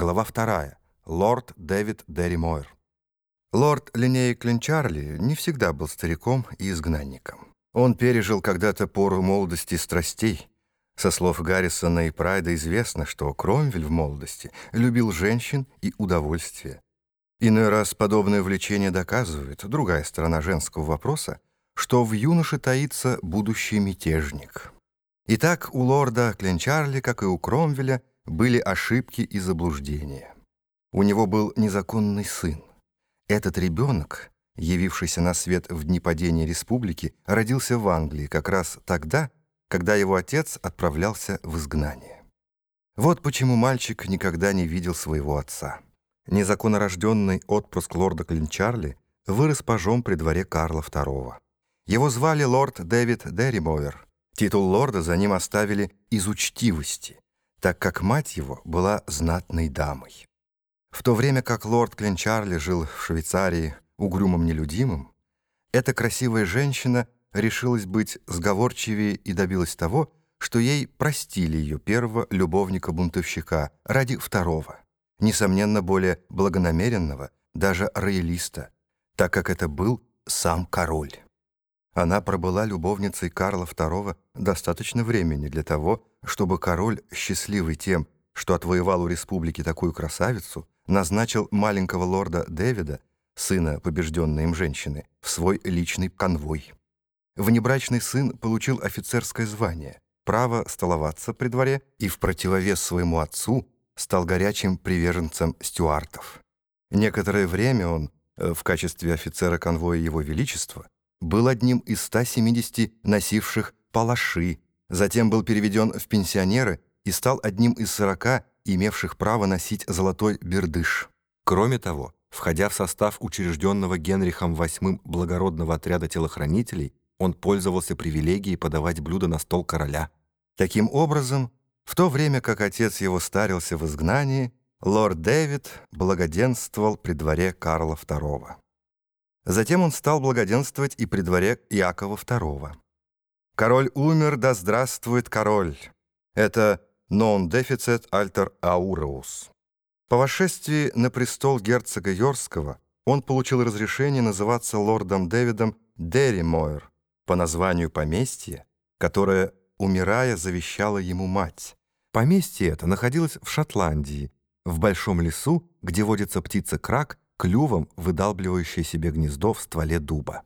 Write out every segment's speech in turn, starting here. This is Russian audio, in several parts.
Глава 2. Лорд Дэвид Дерри Мойр. Лорд Линней Клинчарли не всегда был стариком и изгнанником. Он пережил когда-то пору молодости и страстей. Со слов Гаррисона и Прайда известно, что Кромвель в молодости любил женщин и удовольствие. Иной раз подобное влечение доказывает, другая сторона женского вопроса, что в юноше таится будущий мятежник. Итак, у лорда Клинчарли, как и у Кромвеля, были ошибки и заблуждения. У него был незаконный сын. Этот ребенок, явившийся на свет в дни падения республики, родился в Англии как раз тогда, когда его отец отправлялся в изгнание. Вот почему мальчик никогда не видел своего отца. Незаконнорожденный отпрыск лорда Клинчарли вырос пажом при дворе Карла II. Его звали лорд Дэвид Дерримовер. Титул лорда за ним оставили из учтивости — так как мать его была знатной дамой. В то время как лорд Кленчарли жил в Швейцарии угрюмым нелюдимым, эта красивая женщина решилась быть сговорчивее и добилась того, что ей простили ее первого любовника-бунтовщика ради второго, несомненно, более благонамеренного, даже роялиста, так как это был сам король. Она пробыла любовницей Карла II достаточно времени для того, чтобы король, счастливый тем, что отвоевал у республики такую красавицу, назначил маленького лорда Дэвида, сына побежденной им женщины, в свой личный конвой. Внебрачный сын получил офицерское звание, право столоваться при дворе и в противовес своему отцу стал горячим приверженцем стюартов. Некоторое время он, э, в качестве офицера конвоя Его Величества, был одним из 170 носивших палаши, затем был переведен в пенсионеры и стал одним из 40 имевших право носить золотой бердыш. Кроме того, входя в состав учрежденного Генрихом VIII благородного отряда телохранителей, он пользовался привилегией подавать блюда на стол короля. Таким образом, в то время как отец его старился в изгнании, лорд Дэвид благоденствовал при дворе Карла II. Затем он стал благоденствовать и при дворе Иакова II. «Король умер, да здравствует король!» Это «non deficit alter aureus». По восшествии на престол герцога Йорского он получил разрешение называться лордом Дэвидом Дерримойр по названию поместья, которое, умирая, завещала ему мать. Поместье это находилось в Шотландии, в большом лесу, где водится птица крак клювом выдалбливающее себе гнездо в стволе дуба.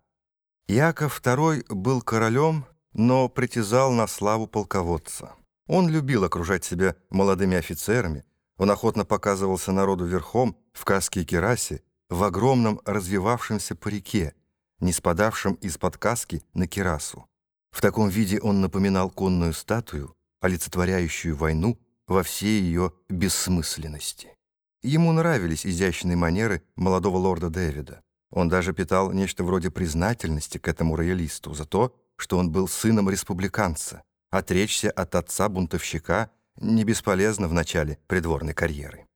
Яков II был королем, но притязал на славу полководца. Он любил окружать себя молодыми офицерами, он охотно показывался народу верхом, в каске и керасе, в огромном развивавшемся парике, не спадавшем из-под каски на керасу. В таком виде он напоминал конную статую, олицетворяющую войну во всей ее бессмысленности. Ему нравились изящные манеры молодого лорда Дэвида. Он даже питал нечто вроде признательности к этому роялисту за то, что он был сыном республиканца. Отречься от отца-бунтовщика не бесполезно в начале придворной карьеры.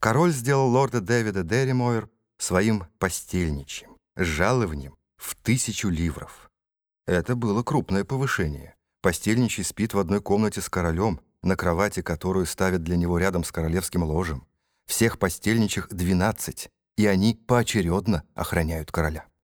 Король сделал лорда Дэвида Дерримойр своим постельничем, с жалованием в тысячу ливров. Это было крупное повышение. Постельничий спит в одной комнате с королем, на кровати, которую ставят для него рядом с королевским ложем. Всех постельничих 12, и они поочередно охраняют короля.